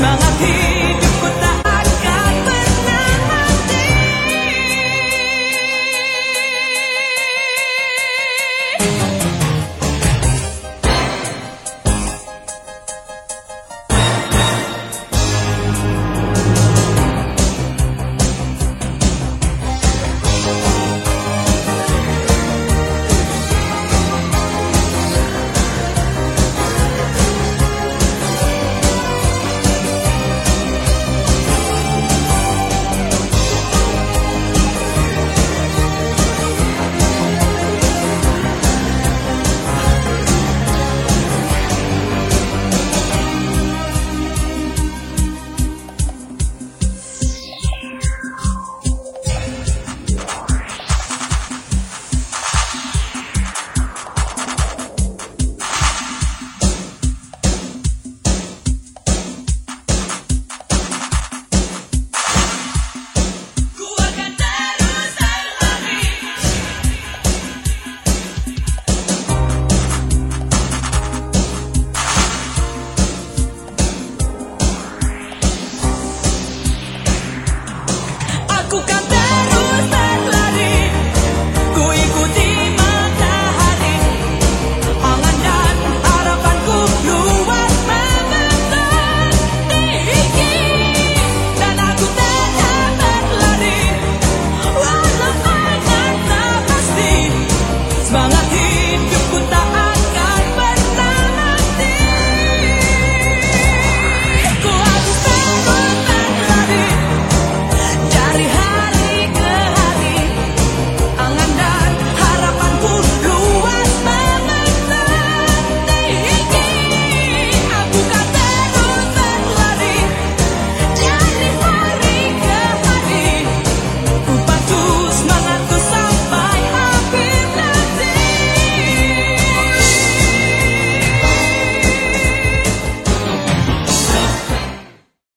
mga